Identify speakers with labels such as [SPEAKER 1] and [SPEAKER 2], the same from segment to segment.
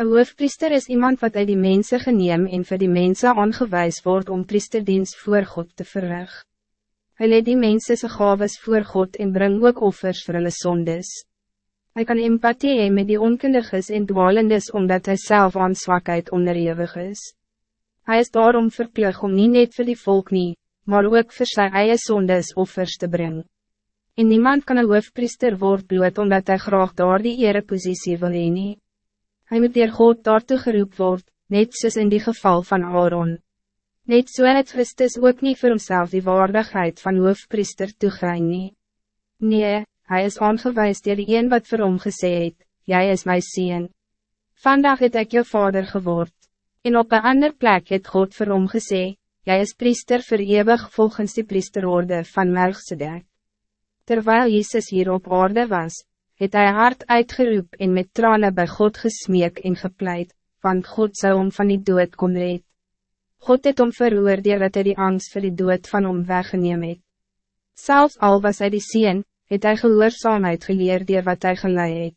[SPEAKER 1] Een hoofpriester is iemand wat uit die mensen geneem en vir die mensen aangewijs wordt om priesterdienst voor God te verrig. Hij leed die mensen zijn gaves voor God en bring ook offers voor hulle sondes. Hij kan empathie hee met die onkundiges en dwalendes omdat hij zelf aan zwakheid onderhewig is. Hij is daarom verplug om niet net voor die volk nie, maar ook voor zijn eigen sondes offers te brengen. En niemand kan een hoofpriester word bloot omdat hij graag daar die erepositie wil heen nie. Hij moet dier God daartoe geroep word, net soos in die geval van Aaron. Net so het Christus ook niet voor homself die waardigheid van hoofpriester toegein nie. Nee, hij is aangewijs dier die een wat vir hom gesê het, jy is my sien. Vandaag het ik jou vader geword. En op een ander plek het God vir hom gesê, jy is priester vir eeuwig volgens die priesterorde van Melchizedek. Terwijl Jezus hier op orde was, het hij hard uitgeroep en met tranen bij God gesmeek en gepleit, want God zou om van die dood kon red. God het om veroordeel dat hij die angst voor die dood van hom weggeneem het. Zelfs al was hij die sien, het hij gehoorzaamheid geleerd die wat hij geleid het.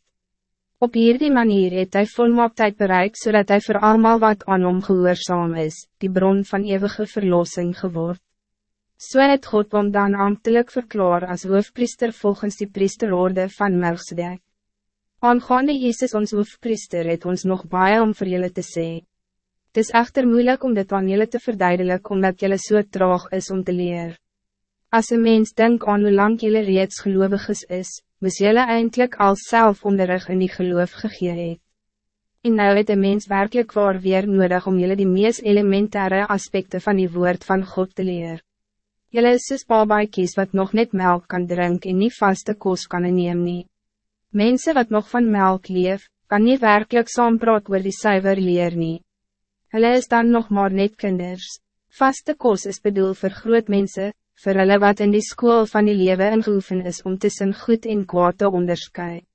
[SPEAKER 1] Op hierdie manier het hij volmaaktheid bereikt zodat hij voor allemaal wat aan hom gehoorzaam is, die bron van eeuwige verlossing geword. So het God hom dan ambtelijk verklaar als hoofpriester volgens die priesterorde van Melchizedek. Aangaande Jezus ons hoofpriester het ons nog baie om vir julle te sê. Het is echter moeilijk om dit aan julle te verduidelijk omdat julle so traag is om te leer. Als een mens denkt aan hoe lang julle reeds gelovig is, moes julle eindelijk al self onderrig in die geloof gegee het. En nou het een mens werkelijk waar weer nodig om julle die meest elementaire aspecten van die woord van God te leren. Jelle is soos babaikies wat nog net melk kan drinken en niet vaste koos kan neem nie. Mensen wat nog van melk leef, kan niet werkelijk saampraat oor die suiver leer nie. Hulle is dan nog maar net kinders. Vaste koos is bedoel voor groot mensen, voor hulle wat in die school van die leven ingeoefen is om tussen goed en kwaad te onderscheiden.